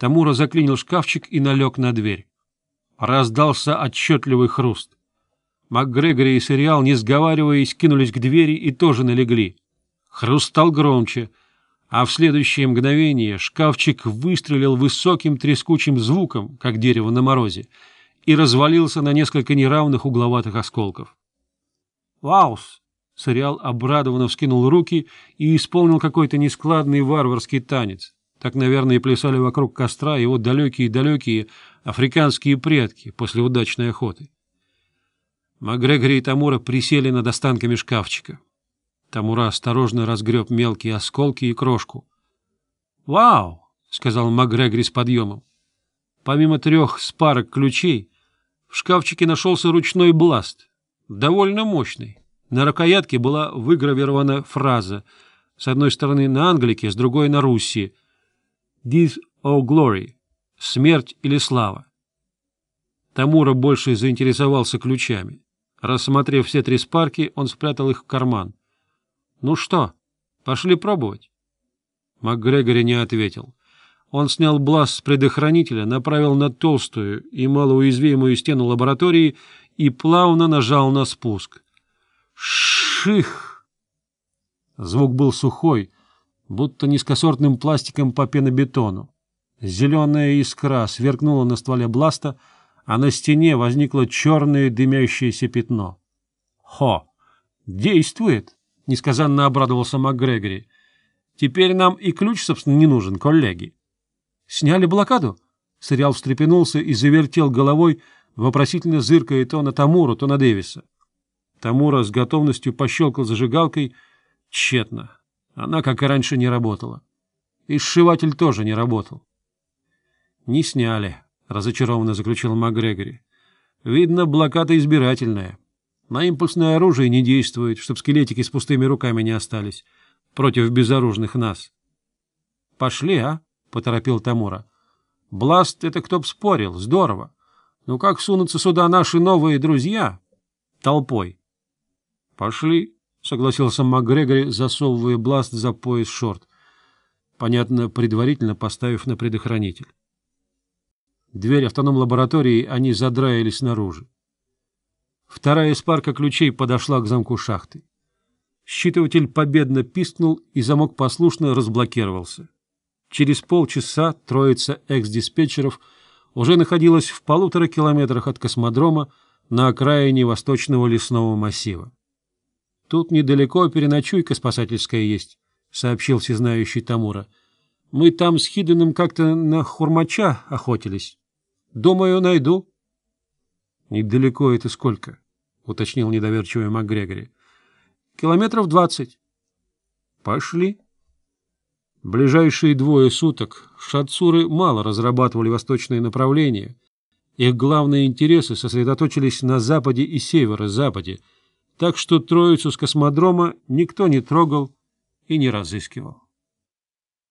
Тамура заклинил шкафчик и налег на дверь. Раздался отчетливый хруст. МакГрегори и Сериал, не сговариваясь, кинулись к двери и тоже налегли. Хруст стал громче, а в следующее мгновение шкафчик выстрелил высоким трескучим звуком, как дерево на морозе, и развалился на несколько неравных угловатых осколков. «Ваус!» — Сериал обрадованно вскинул руки и исполнил какой-то нескладный варварский танец. Так, наверное, плясали вокруг костра его далекие-далекие африканские предки после удачной охоты. Макгрегори и Тамура присели над останками шкафчика. Тамура осторожно разгреб мелкие осколки и крошку. «Вау!» — сказал Макгрегори с подъемом. Помимо трех спарок ключей, в шкафчике нашелся ручной бласт, довольно мощный. На рукоятке была выгравирована фраза, с одной стороны на англике, с другой на руси — This or glory — смерть или слава. Тамура больше заинтересовался ключами. Рассмотрев все три спарки, он спрятал их в карман. «Ну что, пошли пробовать?» МакГрегори не ответил. Он снял бласт с предохранителя, направил на толстую и малоуязвимую стену лаборатории и плавно нажал на спуск. «Ших!» Звук был сухой — будто низкосортным пластиком по пенобетону. Зеленая искра сверкнула на стволе бласта, а на стене возникло черное дымящееся пятно. «Хо! Действует!» — несказанно обрадовался МакГрегори. «Теперь нам и ключ, собственно, не нужен, коллеги». «Сняли блокаду?» — Сериал встрепенулся и завертел головой, вопросительно зыркая то на Тамуру, то на Дэвиса. Тамура с готовностью пощелкал зажигалкой тщетно. Она, как и раньше, не работала. И сшиватель тоже не работал. — Не сняли, — разочарованно заключил МакГрегори. — Видно, блокада избирательная. На импульсное оружие не действует, чтоб скелетики с пустыми руками не остались против безоружных нас. — Пошли, а? — поторопил Тамура. — Бласт — это кто б спорил, здорово. Но как сунутся сюда наши новые друзья? Толпой. — Пошли, согласился МакГрегори, засовывая бласт за пояс шорт, понятно, предварительно поставив на предохранитель. Дверь автоном-лаборатории они задраились наружу. Вторая из парка ключей подошла к замку шахты. Считыватель победно пискнул, и замок послушно разблокировался. Через полчаса троица экс-диспетчеров уже находилась в полутора километрах от космодрома на окраине восточного лесного массива. Тут недалеко переночуйка спасательская есть, — сообщил всезнающий Тамура. — Мы там с Хиденом как-то на хурмача охотились. Думаю, найду. — Недалеко это сколько? — уточнил недоверчивый МакГрегори. — Километров двадцать. — Пошли. Ближайшие двое суток шатсуры мало разрабатывали восточные направления. Их главные интересы сосредоточились на западе и северо-западе — так что троицу с космодрома никто не трогал и не разыскивал.